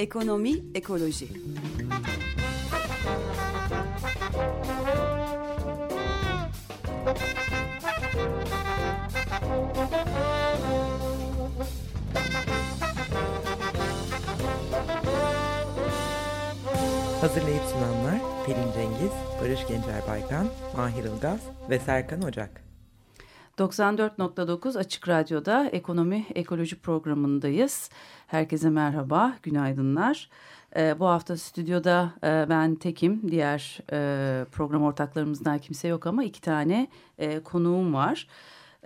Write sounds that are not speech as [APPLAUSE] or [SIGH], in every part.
Ekonomi, ekoloji. Hazırlayıp sunanlar Pelin Cengiz, Barış Gencer Baykan, Mahir Ilgaz ve Serkan Ocak. 94.9 Açık Radyo'da Ekonomi Ekoloji programındayız. Herkese merhaba, günaydınlar. Ee, bu hafta stüdyoda e, ben tekim, diğer e, program ortaklarımızdan kimse yok ama iki tane e, konuğum var.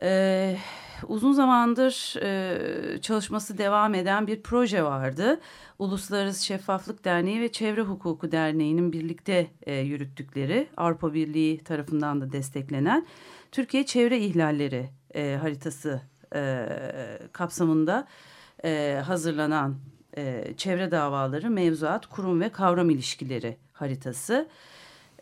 Ee, uzun zamandır e, çalışması devam eden bir proje vardı. Uluslararası Şeffaflık Derneği ve Çevre Hukuku Derneği'nin birlikte e, yürüttükleri Avrupa Birliği tarafından da desteklenen Türkiye Çevre İhlalleri e, haritası e, kapsamında e, hazırlanan e, çevre davaları, mevzuat, kurum ve kavram ilişkileri haritası.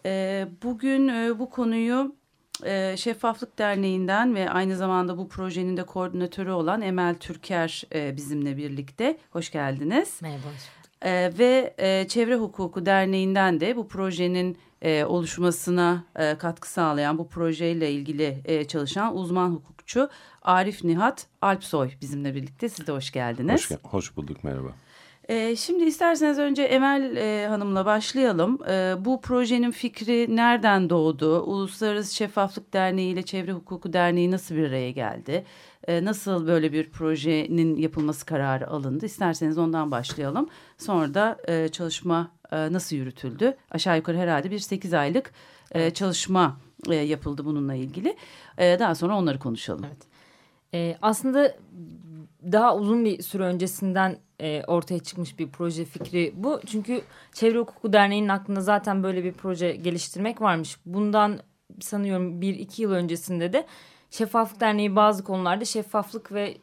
E, bugün e, bu konuyu e, Şeffaflık Derneği'nden ve aynı zamanda bu projenin de koordinatörü olan Emel Türker e, bizimle birlikte. Hoş geldiniz. Merhaba. E, ve e, Çevre Hukuku Derneği'nden de bu projenin e, oluşmasına e, katkı sağlayan bu projeyle ilgili e, çalışan uzman hukukçu Arif Nihat Alpsoy bizimle birlikte. Siz de hoş geldiniz. Hoş, hoş bulduk merhaba. E, şimdi isterseniz önce Emel e, Hanım'la başlayalım. E, bu projenin fikri nereden doğdu? Uluslararası Şeffaflık Derneği ile Çevre Hukuku Derneği nasıl bir araya geldi? E, nasıl böyle bir projenin yapılması kararı alındı? İsterseniz ondan başlayalım. Sonra da e, çalışma e, nasıl yürütüldü? Aşağı yukarı herhalde bir 8 aylık e, çalışma e, yapıldı bununla ilgili. E, daha sonra onları konuşalım. Evet. E, aslında daha uzun bir süre öncesinden e, ortaya çıkmış bir proje fikri bu. Çünkü Çevre Hukuku Derneği'nin aklında zaten böyle bir proje geliştirmek varmış. Bundan sanıyorum bir iki yıl öncesinde de Şeffaflık Derneği bazı konularda şeffaflık ve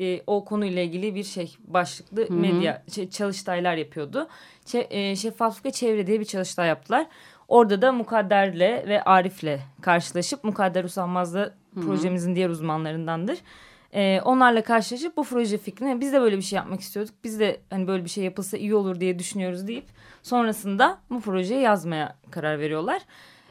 e, o konuyla ilgili bir şey başlıklı Hı -hı. medya şey, çalıştaylar yapıyordu. Çe, e, şeffaflık ve çevre diye bir çalıştay yaptılar. Orada da Mukadder'le ve Arif'le karşılaşıp Mukadder Usanmaz da projemizin diğer uzmanlarındandır. E, onlarla karşılaşıp bu proje fikrini biz de böyle bir şey yapmak istiyorduk. Biz de hani böyle bir şey yapılsa iyi olur diye düşünüyoruz deyip sonrasında bu projeyi yazmaya karar veriyorlar.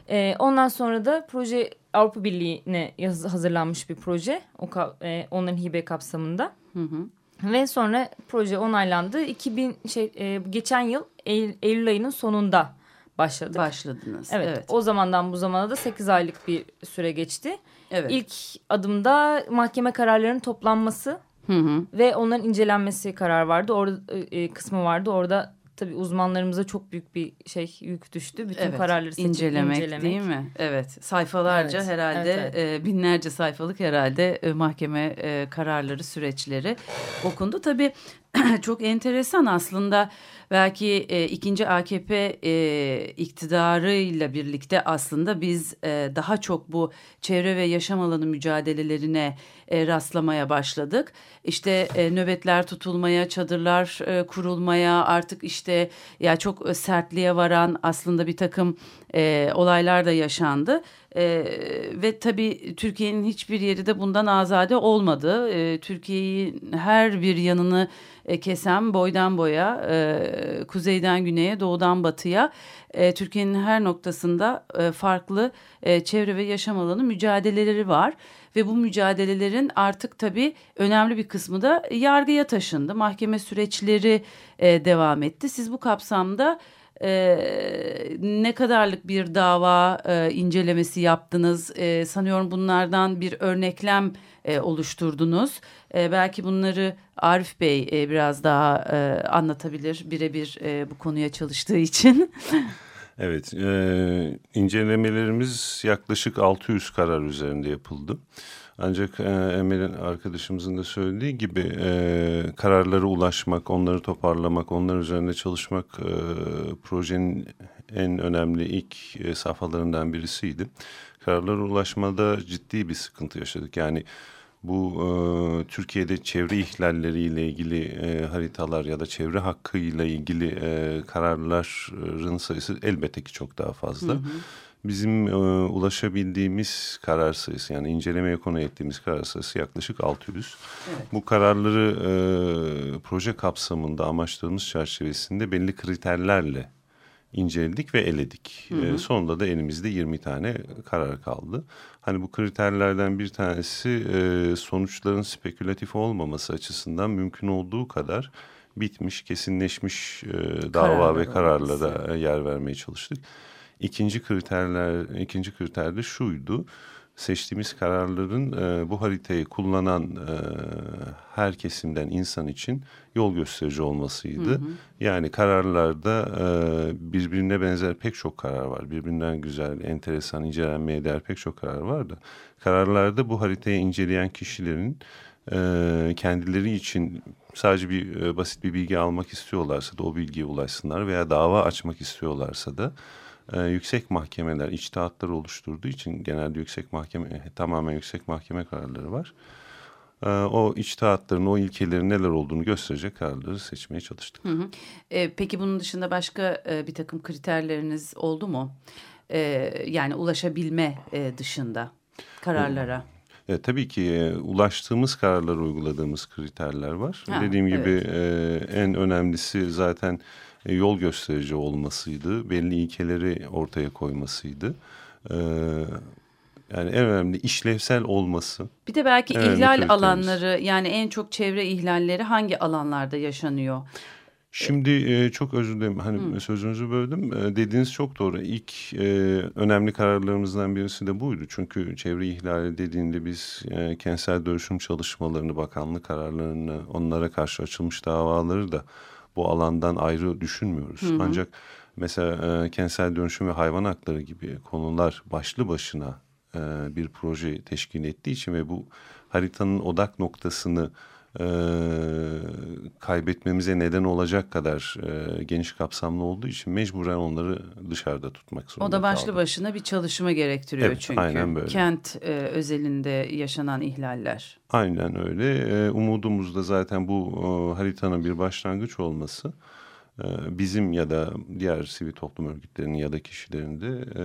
E, ondan sonra da proje Avrupa Birliği'ne hazırlanmış bir proje. O, e, onların hibe kapsamında. Hı hı. Ve sonra proje onaylandı. 2000 şey e, geçen yıl Eylül, Eylül ayının sonunda başladık. Başladınız. Evet, evet. O zamandan bu zamana da 8 aylık bir süre geçti. Evet. İlk adımda mahkeme kararlarının toplanması hı hı. ve onların incelenmesi karar vardı. Orada e, kısmı vardı. Orada tabii uzmanlarımıza çok büyük bir şey yük düştü. Bütün evet, kararları seçip incelemek, incelemek. değil mi? Evet. Sayfalarca evet, herhalde evet, evet. E, binlerce sayfalık herhalde e, mahkeme e, kararları süreçleri okundu. Tabii [CLEARS THROAT] çok enteresan aslında belki e, ikinci AKP e, iktidarıyla birlikte aslında biz e, daha çok bu çevre ve yaşam alanı mücadelelerine e, rastlamaya başladık. İşte e, nöbetler tutulmaya, çadırlar e, kurulmaya artık işte ya çok sertliğe varan aslında bir takım e, olaylar da yaşandı. E, ve tabii Türkiye'nin hiçbir yeri de bundan azade olmadı. E, Türkiye'yi her bir yanını e, kesen boydan boya, e, kuzeyden güneye, doğudan batıya e, Türkiye'nin her noktasında e, farklı e, çevre ve yaşam alanı mücadeleleri var. Ve bu mücadelelerin artık tabii önemli bir kısmı da yargıya taşındı. Mahkeme süreçleri e, devam etti. Siz bu kapsamda e, ne kadarlık bir dava e, incelemesi yaptınız? E, sanıyorum bunlardan bir örneklem e, oluşturdunuz. E, belki bunları Arif Bey e, biraz daha e, anlatabilir birebir e, bu konuya çalıştığı için. [LAUGHS] evet, e, incelemelerimiz yaklaşık 600 karar üzerinde yapıldı. Ancak e, Emel'in arkadaşımızın da söylediği gibi e, kararlara ulaşmak, onları toparlamak, onlar üzerinde çalışmak e, projenin en önemli ilk e, safhalarından birisiydi. Kararlara ulaşmada ciddi bir sıkıntı yaşadık. Yani bu e, Türkiye'de çevre ihlalleriyle ilgili e, haritalar ya da çevre hakkıyla ilgili e, kararların sayısı elbette ki çok daha fazla. Hı hı. Bizim e, ulaşabildiğimiz karar sayısı yani incelemeye konu ettiğimiz karar sayısı yaklaşık 600. Evet. Bu kararları e, proje kapsamında amaçlarımız çerçevesinde belli kriterlerle inceledik ve eledik. Hı hı. E, sonunda da elimizde 20 tane karar kaldı. Hani bu kriterlerden bir tanesi e, sonuçların spekülatif olmaması açısından mümkün olduğu kadar bitmiş, kesinleşmiş e, dava Kararlar ve kararlara yer vermeye çalıştık. İkinci kriterler, ikinci kriter de şuydu. Seçtiğimiz kararların e, bu haritayı kullanan e, her kesimden insan için yol gösterici olmasıydı. Hı hı. Yani kararlarda e, birbirine benzer pek çok karar var. Birbirinden güzel, enteresan, incelenmeye değer pek çok karar var da. Kararlarda bu haritayı inceleyen kişilerin e, kendileri için sadece bir e, basit bir bilgi almak istiyorlarsa da o bilgiye ulaşsınlar veya dava açmak istiyorlarsa da e, yüksek mahkemeler içtihatları oluşturduğu için genelde yüksek mahkeme tamamen yüksek mahkeme kararları var. E, o içtihatların, o ilkelerin neler olduğunu gösterecek kararları seçmeye çalıştık. Hı hı. E, peki bunun dışında başka e, bir takım kriterleriniz oldu mu? E, yani ulaşabilme e, dışında kararlara. E, tabii ki e, ulaştığımız kararlara uyguladığımız kriterler var. Ha, Dediğim evet. gibi e, en önemlisi zaten e, yol gösterici olmasıydı. Belli ilkeleri ortaya koymasıydı. E, yani en önemli işlevsel olması. Bir de belki ihlal alanları yani en çok çevre ihlalleri hangi alanlarda yaşanıyor? Şimdi e, çok özür dilerim hani Hı. sözünüzü böldüm. E, dediğiniz çok doğru. İlk e, önemli kararlarımızdan birisi de buydu. Çünkü çevre ihlali dediğinde biz e, kentsel dönüşüm çalışmalarını, bakanlık kararlarını, onlara karşı açılmış davaları da bu alandan ayrı düşünmüyoruz. Hı. Ancak mesela e, kentsel dönüşüm ve hayvan hakları gibi konular başlı başına e, bir proje teşkil ettiği için ve bu haritanın odak noktasını e, kaybetmemize neden olacak kadar e, geniş kapsamlı olduğu için mecburen onları dışarıda tutmak zorunda O da başlı kaldık. başına bir çalışma gerektiriyor evet, çünkü. Aynen böyle. Kent e, özelinde yaşanan ihlaller. Aynen öyle. E, umudumuz da zaten bu e, haritanın bir başlangıç olması e, bizim ya da diğer sivil toplum örgütlerinin ya da kişilerin de e,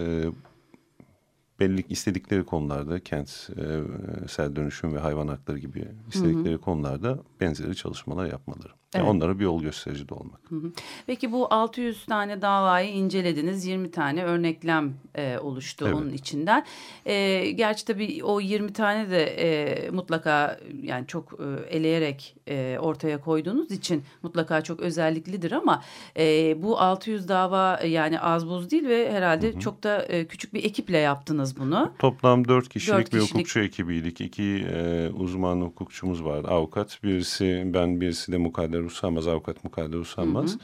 belli istedikleri konularda kentsel dönüşüm ve hayvan hakları gibi istedikleri hı hı. konularda benzeri çalışmalar yapmaları. Evet. Yani onlara bir yol gösterici de olmak. Hı hı. Peki bu 600 tane davayı incelediniz. 20 tane örneklem e, oluştu evet. onun içinden. E, gerçi tabii o 20 tane de e, mutlaka yani çok e, eleyerek e, ortaya koyduğunuz için mutlaka çok özelliklidir ama e, bu 600 dava yani az buz değil ve herhalde hı hı. çok da e, küçük bir ekiple yaptınız bunu. Toplam 4 kişilik, 4 kişilik bir hukukçu ekibiydik. İki e, uzman hukukçumuz vardı. Avukat birisi ben birisi de mukadder Usanmaz, avukat Mukadder Usanmaz. Hı hı.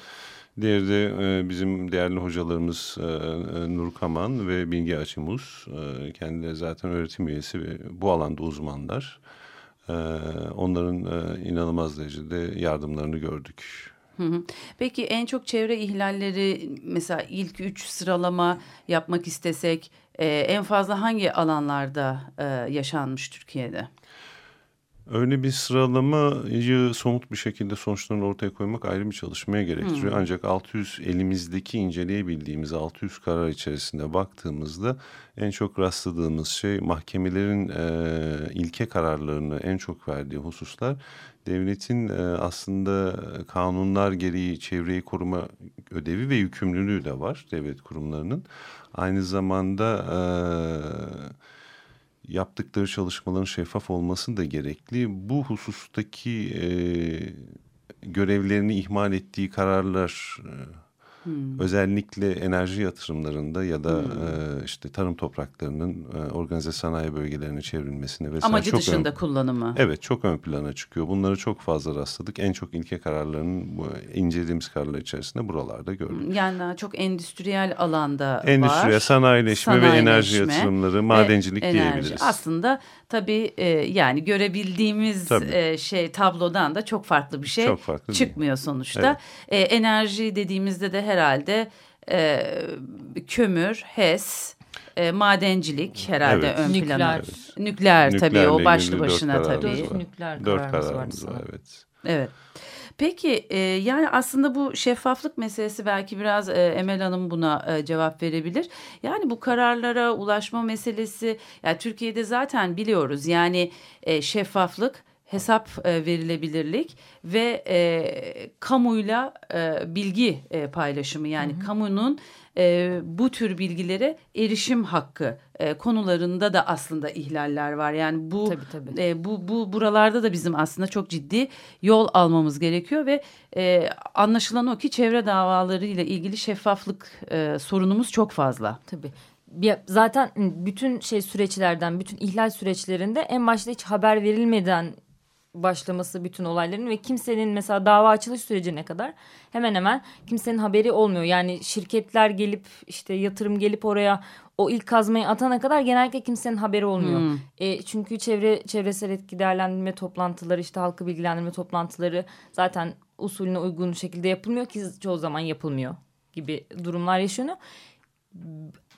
Diğeri de e, bizim değerli hocalarımız e, e, Nur Kaman ve Bilge Açımuz. E, kendileri zaten öğretim üyesi ve bu alanda uzmanlar. E, onların e, inanılmaz derecede yardımlarını gördük. Peki en çok çevre ihlalleri mesela ilk üç sıralama yapmak istesek e, en fazla hangi alanlarda e, yaşanmış Türkiye'de? Öyle bir sıralamayı somut bir şekilde sonuçlarını ortaya koymak ayrı bir çalışmaya gerektiriyor. Hmm. Ancak 600 elimizdeki inceleyebildiğimiz 600 karar içerisinde baktığımızda en çok rastladığımız şey mahkemelerin e, ilke kararlarını en çok verdiği hususlar devletin e, aslında kanunlar gereği çevreyi koruma ödevi ve yükümlülüğü de var devlet kurumlarının. Aynı zamanda e, yaptıkları çalışmaların şeffaf olması da gerekli. Bu husustaki e, görevlerini ihmal ettiği kararlar Hmm. Özellikle enerji yatırımlarında ya da hmm. e, işte tarım topraklarının e, organize sanayi bölgelerine çevrilmesine vesaire. Amacı çok dışında ön, kullanımı. Evet çok ön plana çıkıyor. Bunları çok fazla rastladık. En çok ilke kararlarının bu, incelediğimiz kararlar içerisinde buralarda gördük. Hmm, yani daha çok endüstriyel alanda endüstriyel, var. Sanayileşme, sanayileşme ve enerji yatırımları, madencilik enerji. diyebiliriz. Aslında tabii e, yani görebildiğimiz tabii. E, şey tablodan da çok farklı bir şey çok farklı çıkmıyor değil. sonuçta. Evet. E, enerji dediğimizde de herhalde e, kömür, HES, e, madencilik herhalde evet. ön Nükleer. plana. Evet. Nükleer tabii o başlı başına tabii. Dört nükleer dört kararımız var. var evet. Evet. Peki e, yani aslında bu şeffaflık meselesi belki biraz e, Emel Hanım buna e, cevap verebilir. Yani bu kararlara ulaşma meselesi yani Türkiye'de zaten biliyoruz yani e, şeffaflık hesap e, verilebilirlik ve e, kamuyla e, bilgi e, paylaşımı yani hı hı. kamunun e, bu tür bilgilere erişim hakkı e, konularında da aslında ihlaller var. Yani bu tabii, tabii. E, bu bu buralarda da bizim aslında çok ciddi yol almamız gerekiyor ve e, anlaşılan o ki çevre davaları ile ilgili şeffaflık e, sorunumuz çok fazla. Tabii zaten bütün şey süreçlerden, bütün ihlal süreçlerinde en başta hiç haber verilmeden başlaması bütün olayların ve kimsenin mesela dava açılış sürecine kadar hemen hemen kimsenin haberi olmuyor. Yani şirketler gelip işte yatırım gelip oraya o ilk kazmayı atana kadar genellikle kimsenin haberi olmuyor. Hmm. E, çünkü çevre çevresel etki değerlendirme toplantıları işte halkı bilgilendirme toplantıları zaten usulüne uygun şekilde yapılmıyor ki çoğu zaman yapılmıyor gibi durumlar yaşanıyor.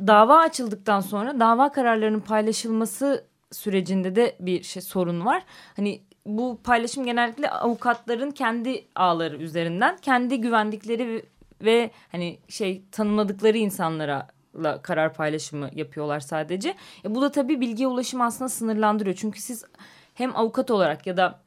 Dava açıldıktan sonra dava kararlarının paylaşılması sürecinde de bir şey sorun var. Hani bu paylaşım genellikle avukatların kendi ağları üzerinden kendi güvendikleri ve hani şey tanımladıkları insanlara karar paylaşımı yapıyorlar sadece. E bu da tabii bilgiye ulaşım aslında sınırlandırıyor. Çünkü siz hem avukat olarak ya da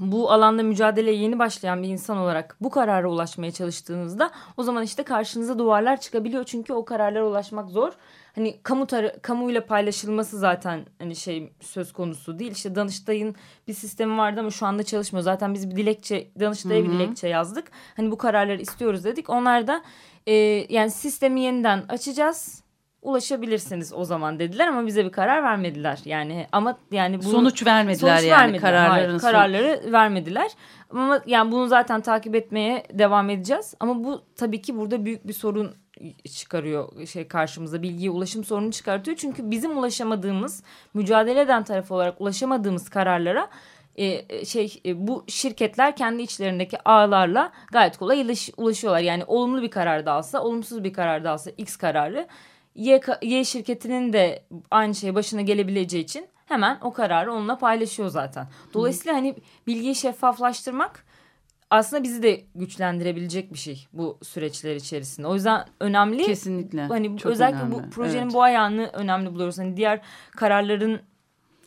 bu alanda mücadeleye yeni başlayan bir insan olarak bu karara ulaşmaya çalıştığınızda o zaman işte karşınıza duvarlar çıkabiliyor. Çünkü o kararlara ulaşmak zor hani kamu tar- kamuyla paylaşılması zaten hani şey söz konusu değil. İşte Danıştay'ın bir sistemi vardı ama şu anda çalışmıyor. Zaten biz bir dilekçe Danıştay'a bir dilekçe yazdık. Hani bu kararları istiyoruz dedik. Onlar da e, yani sistemi yeniden açacağız ulaşabilirsiniz o zaman dediler ama bize bir karar vermediler. Yani ama yani bunu, sonuç vermediler sonuç yani vermediler. kararların Hayır, kararları son... vermediler. Ama yani bunu zaten takip etmeye devam edeceğiz. Ama bu tabii ki burada büyük bir sorun çıkarıyor şey karşımıza bilgiye ulaşım sorunu çıkartıyor. Çünkü bizim ulaşamadığımız mücadele eden taraf olarak ulaşamadığımız kararlara e, şey e, bu şirketler kendi içlerindeki ağlarla gayet kolay ulaş, ulaşıyorlar. Yani olumlu bir karar da alsa, olumsuz bir karar da alsa X kararı Y, y şirketinin de aynı şey başına gelebileceği için hemen o kararı onunla paylaşıyor zaten. Dolayısıyla Hı. hani bilgiyi şeffaflaştırmak aslında bizi de güçlendirebilecek bir şey bu süreçler içerisinde. O yüzden önemli. Kesinlikle. Hani Çok özellikle önemli. bu projenin evet. bu ayağını önemli buluyoruz. Hani diğer kararların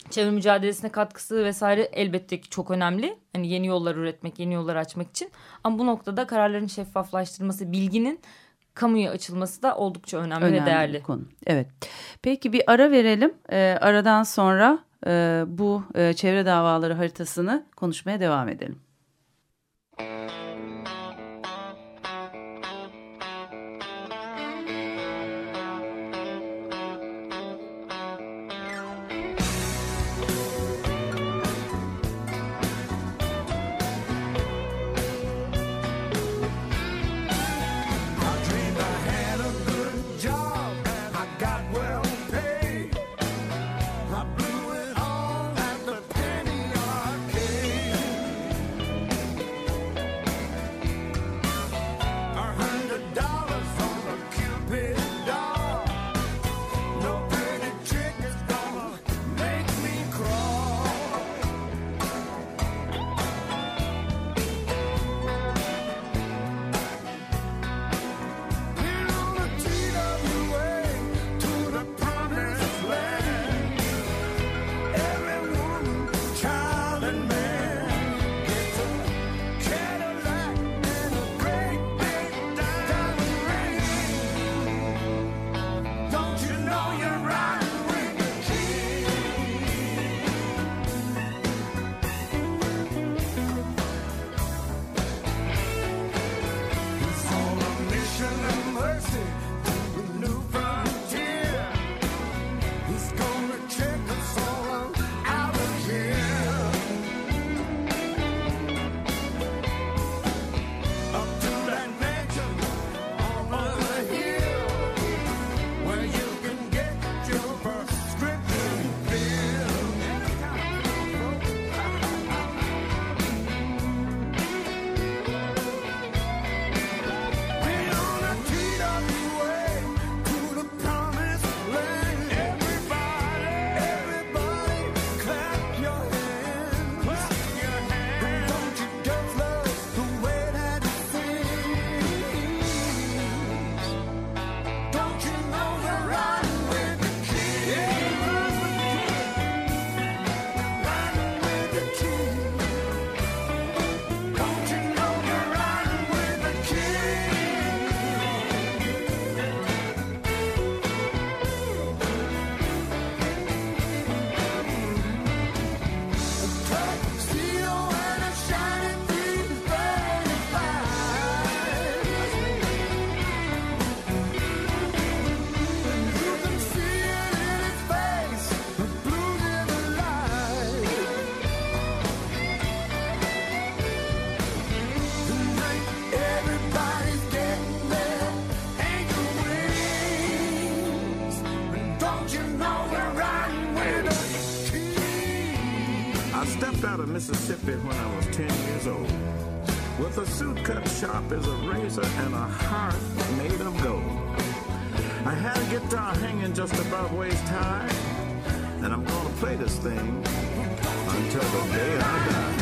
çevre mücadelesine katkısı vesaire elbette ki çok önemli. Hani yeni yollar üretmek, yeni yollar açmak için. Ama bu noktada kararların şeffaflaştırılması, bilginin kamuya açılması da oldukça önemli, önemli ve değerli. konu. Evet. Peki bir ara verelim. Ee, aradan sonra e, bu e, çevre davaları haritasını konuşmaya devam edelim. Suit cut sharp as a razor and a heart made of gold. I had a guitar hanging just above waist high, and I'm gonna play this thing until the day I die.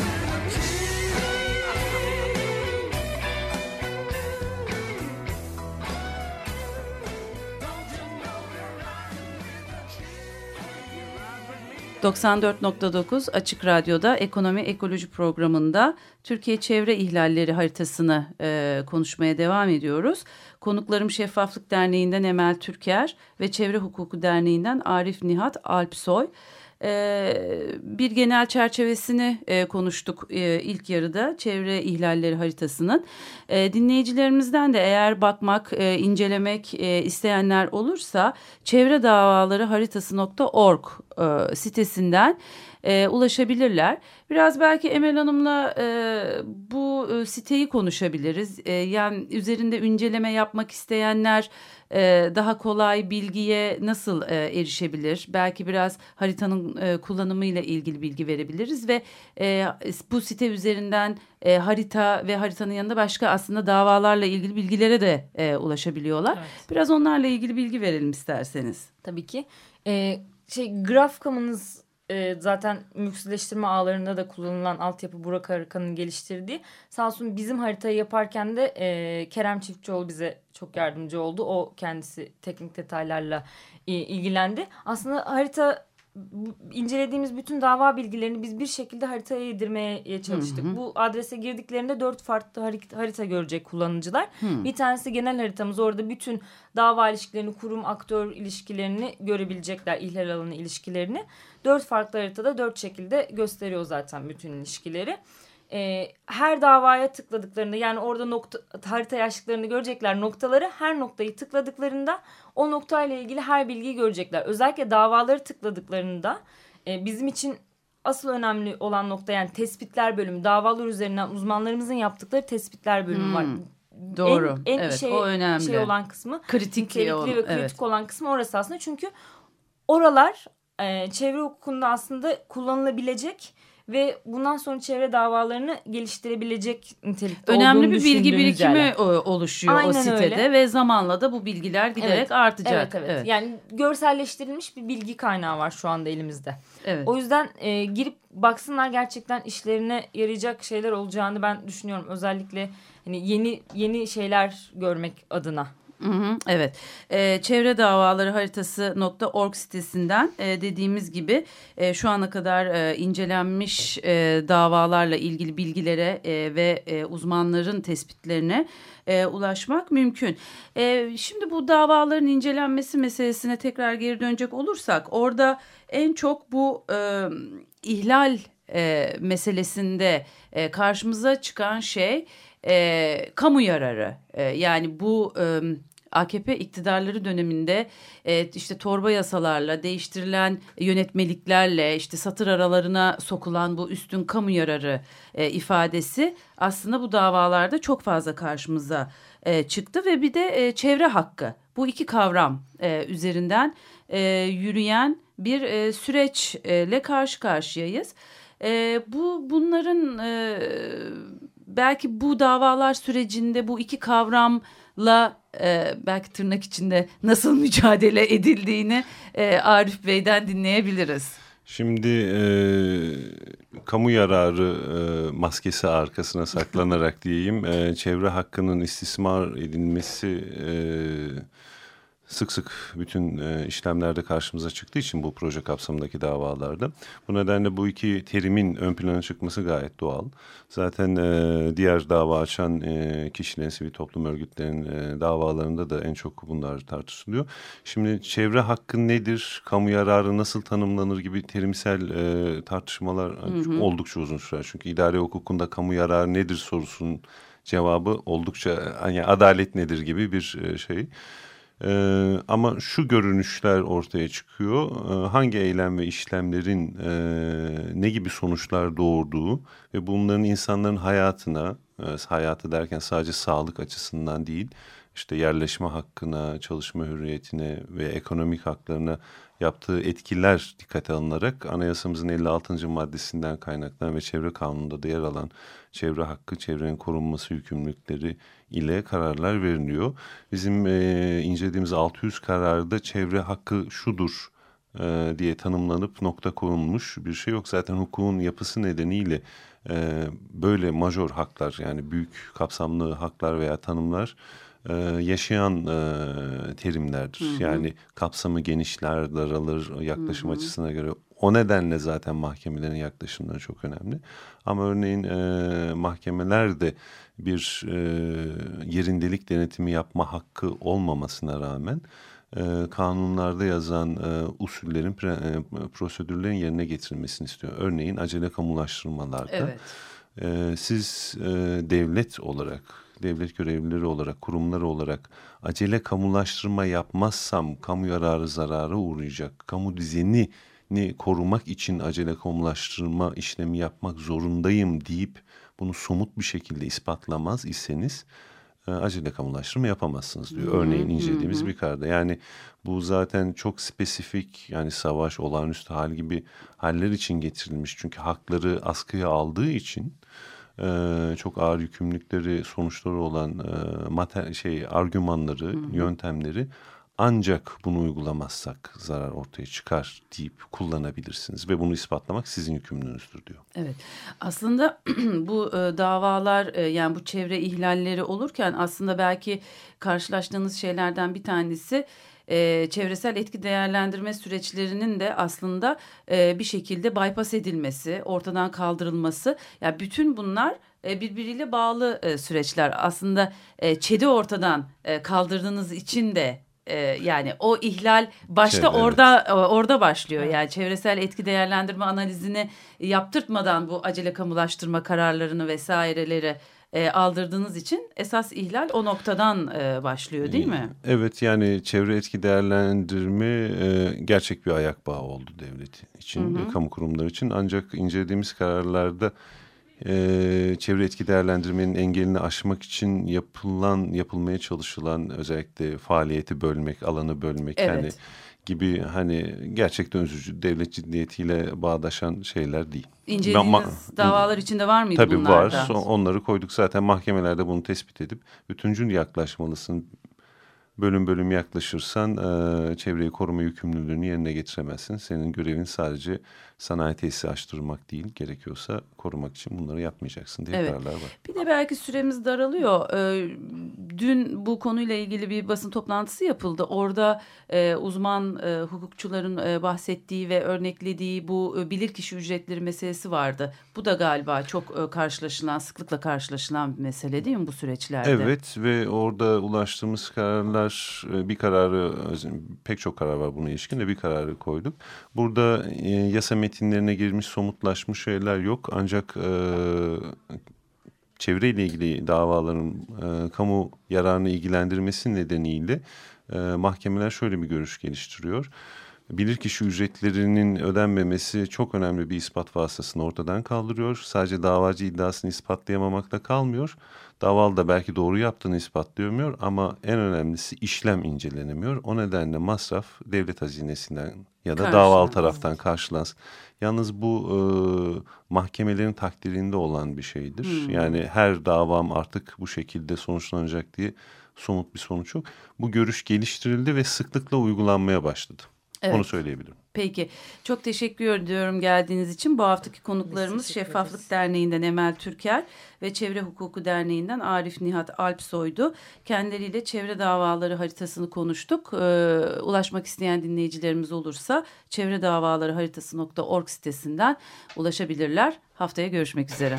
94.9 Açık Radyo'da Ekonomi Ekoloji programında Türkiye Çevre İhlalleri haritasını e, konuşmaya devam ediyoruz. Konuklarım Şeffaflık Derneği'nden Emel Türker ve Çevre Hukuku Derneği'nden Arif Nihat Alpsoy. Ee, bir genel çerçevesini e, konuştuk e, ilk yarıda çevre ihlalleri haritasının. E, dinleyicilerimizden de eğer bakmak, incelemek isteyenler olursa çevre davaları haritası.org sitesinden ulaşabilirler. Biraz belki Emel Hanım'la bu siteyi konuşabiliriz. yani üzerinde inceleme yapmak isteyenler e, daha kolay bilgiye nasıl e, erişebilir? Belki biraz haritanın e, kullanımıyla ilgili bilgi verebiliriz ve e, bu site üzerinden e, harita ve haritanın yanında başka aslında davalarla ilgili bilgilere de e, ulaşabiliyorlar. Evet. Biraz onlarla ilgili bilgi verelim isterseniz. Tabii ki. E, şey Grafkam'ınız e, zaten mülksüzleştirme ağlarında da kullanılan altyapı Burak Arıkan'ın geliştirdiği. Sağ olsun bizim haritayı yaparken de e, Kerem Çiftçioğlu bize çok yardımcı oldu. O kendisi teknik detaylarla e, ilgilendi. Aslında harita incelediğimiz bütün dava bilgilerini biz bir şekilde haritaya yedirmeye çalıştık. Hı hı. Bu adrese girdiklerinde dört farklı harita görecek kullanıcılar. Hı. Bir tanesi genel haritamız. Orada bütün dava ilişkilerini, kurum aktör ilişkilerini görebilecekler. ihlal alanı ilişkilerini. Dört farklı haritada dört şekilde gösteriyor zaten bütün ilişkileri e, her davaya tıkladıklarında yani orada nokta harita yaşlıklarını görecekler noktaları her noktayı tıkladıklarında o noktayla ilgili her bilgiyi görecekler. Özellikle davaları tıkladıklarında e, bizim için asıl önemli olan nokta yani tespitler bölümü davalar üzerinden uzmanlarımızın yaptıkları tespitler bölümü hmm. var. Doğru. En, en evet, şey, o önemli. şey olan kısmı kritik ve kritik evet. olan kısmı orası aslında. Çünkü oralar e, çevre hukukunda aslında kullanılabilecek ve bundan sonra çevre davalarını geliştirebilecek nitelikte Önemli bir bilgi birikimi yerler. oluşuyor Aynen o sitede öyle. ve zamanla da bu bilgiler giderek evet. artacak. Evet, evet evet yani görselleştirilmiş bir bilgi kaynağı var şu anda elimizde. Evet. O yüzden e, girip baksınlar gerçekten işlerine yarayacak şeyler olacağını ben düşünüyorum. Özellikle hani yeni yeni şeyler görmek adına. Hı hı, evet. Ee, çevre davaları haritası.org sitesinden e, dediğimiz gibi e, şu ana kadar e, incelenmiş e, davalarla ilgili bilgilere e, ve e, uzmanların tespitlerine e, ulaşmak mümkün. E, şimdi bu davaların incelenmesi meselesine tekrar geri dönecek olursak orada en çok bu e, ihlal e, meselesinde e, karşımıza çıkan şey e, kamu yararı. E, yani bu e, AKP iktidarları döneminde e, işte torba yasalarla değiştirilen yönetmeliklerle işte satır aralarına sokulan bu üstün kamu yararı e, ifadesi aslında bu davalarda çok fazla karşımıza e, çıktı ve bir de e, çevre hakkı bu iki kavram e, üzerinden e, yürüyen bir e, süreçle karşı karşıyayız. E, bu bunların e, belki bu davalar sürecinde bu iki kavramla e, belki tırnak içinde nasıl mücadele edildiğini e, Arif Bey'den dinleyebiliriz. Şimdi e, kamu yararı e, maskesi arkasına saklanarak diyeyim e, çevre hakkının istismar edilmesi e, sık sık bütün e, işlemlerde karşımıza çıktığı için bu proje kapsamındaki davalarda. Bu nedenle bu iki terimin ön plana çıkması gayet doğal. Zaten e, diğer dava açan e, kişilerin, sivil toplum örgütlerinin e, davalarında da en çok bunlar tartışılıyor. Şimdi çevre hakkı nedir, kamu yararı nasıl tanımlanır gibi terimsel e, tartışmalar hı hı. oldukça uzun sürer. Çünkü idare hukukunda kamu yararı nedir sorusunun cevabı oldukça hani adalet nedir gibi bir şey. Ee, ama şu görünüşler ortaya çıkıyor. Ee, hangi eylem ve işlemlerin e, ne gibi sonuçlar doğurduğu ve bunların insanların hayatına, e, hayatı derken sadece sağlık açısından değil, işte yerleşme hakkına, çalışma hürriyetine ve ekonomik haklarına yaptığı etkiler dikkate alınarak anayasamızın 56. maddesinden kaynaklanan ve çevre kanununda da yer alan çevre hakkı, çevrenin korunması yükümlülükleri ile kararlar veriliyor. Bizim e, incelediğimiz 600 kararda çevre hakkı şudur e, diye tanımlanıp nokta konulmuş bir şey yok. Zaten hukukun yapısı nedeniyle e, böyle major haklar yani büyük kapsamlı haklar veya tanımlar e, yaşayan e, terimlerdir. Hı hı. Yani kapsamı genişler, daralır yaklaşım hı hı. açısına göre. O nedenle zaten mahkemelerin yaklaşımları çok önemli. Ama örneğin e, mahkemeler de bir e, yerindelik denetimi yapma hakkı olmamasına rağmen e, kanunlarda yazan e, usullerin, pre, e, prosedürlerin yerine getirilmesini istiyor. Örneğin acele kamulaştırmalarda. Evet. E, siz e, devlet olarak, devlet görevlileri olarak, kurumlar olarak acele kamulaştırma yapmazsam kamu yararı zarara uğrayacak, kamu düzenini korumak için acele kamulaştırma işlemi yapmak zorundayım deyip bunu somut bir şekilde ispatlamaz iseniz e, acele kamulaştırma yapamazsınız diyor. Örneğin incelediğimiz bir kararda. Yani bu zaten çok spesifik yani savaş, olağanüstü hal gibi haller için getirilmiş. Çünkü hakları askıya aldığı için e, çok ağır yükümlülükleri, sonuçları olan e, mater şey argümanları, hı hı. yöntemleri ancak bunu uygulamazsak zarar ortaya çıkar deyip kullanabilirsiniz ve bunu ispatlamak sizin yükümlülüğünüzdür diyor. Evet aslında [CLEARS THROAT] bu e, davalar e, yani bu çevre ihlalleri olurken aslında belki karşılaştığınız şeylerden bir tanesi e, çevresel etki değerlendirme süreçlerinin de aslında bir şekilde bypass edilmesi, ortadan kaldırılması. Yani bütün bunlar e, birbiriyle bağlı süreçler. Aslında e, ÇED'i ortadan kaldırdığınız için de e, yani o ihlal başta Çevre, orada evet. orada başlıyor. Evet. Yani çevresel etki değerlendirme analizini yaptırtmadan bu acele kamulaştırma kararlarını vesaireleri e, aldırdığınız için esas ihlal o noktadan e, başlıyor değil mi? Evet yani çevre etki değerlendirme e, gerçek bir ayak bağı oldu devlet için, hı hı. kamu kurumları için. Ancak incelediğimiz kararlarda e, çevre etki değerlendirmenin engelini aşmak için yapılan yapılmaya çalışılan özellikle faaliyeti bölmek, alanı bölmek evet. yani gibi hani gerçekten üzücü devlet ciddiyetiyle bağdaşan şeyler değil. İncelediğiniz davalar içinde var mıydı Tabii bunlar var. Onları koyduk zaten mahkemelerde bunu tespit edip bütüncül yaklaşmalısın bölüm bölüm yaklaşırsan e, çevreyi koruma yükümlülüğünü yerine getiremezsin. Senin görevin sadece sanayi tesisi açtırmak değil, gerekiyorsa korumak için bunları yapmayacaksın diye evet. kararlar var. Bir de belki süremiz daralıyor. Ee, dün bu konuyla ilgili bir basın toplantısı yapıldı. Orada e, uzman e, hukukçuların e, bahsettiği ve örneklediği bu e, bilirkişi ücretleri meselesi vardı. Bu da galiba çok e, karşılaşılan, sıklıkla karşılaşılan bir mesele değil mi bu süreçlerde? Evet ve orada ulaştığımız kararlar e, bir kararı, pek çok karar var buna ilişkin de bir kararı koyduk. Burada e, yasa metinlerine girmiş somutlaşmış şeyler yok. Ancak e, çevreyle ilgili davaların e, kamu yararını ilgilendirmesi nedeniyle e, mahkemeler şöyle bir görüş geliştiriyor. Bilirkişi ücretlerinin ödenmemesi çok önemli bir ispat vasıtasını ortadan kaldırıyor. Sadece davacı iddiasını ispatlayamamakla kalmıyor. Davalı da belki doğru yaptığını ispatlayamıyor ama en önemlisi işlem incelenemiyor. O nedenle masraf devlet hazinesinden ya da davalı taraftan karşılansın. Yalnız bu e, mahkemelerin takdirinde olan bir şeydir. Hmm. Yani her davam artık bu şekilde sonuçlanacak diye somut bir sonuç yok. Bu görüş geliştirildi ve sıklıkla uygulanmaya başladı. Evet. Onu söyleyebilirim. Peki. Çok teşekkür ediyorum geldiğiniz için. Bu haftaki konuklarımız Şeffaflık ederiz. Derneği'nden Emel Türker ve Çevre Hukuku Derneği'nden Arif Nihat Alpsoy'du. Kendileriyle çevre davaları haritasını konuştuk. Ee, ulaşmak isteyen dinleyicilerimiz olursa çevredavalarıharitası.org sitesinden ulaşabilirler. Haftaya görüşmek üzere.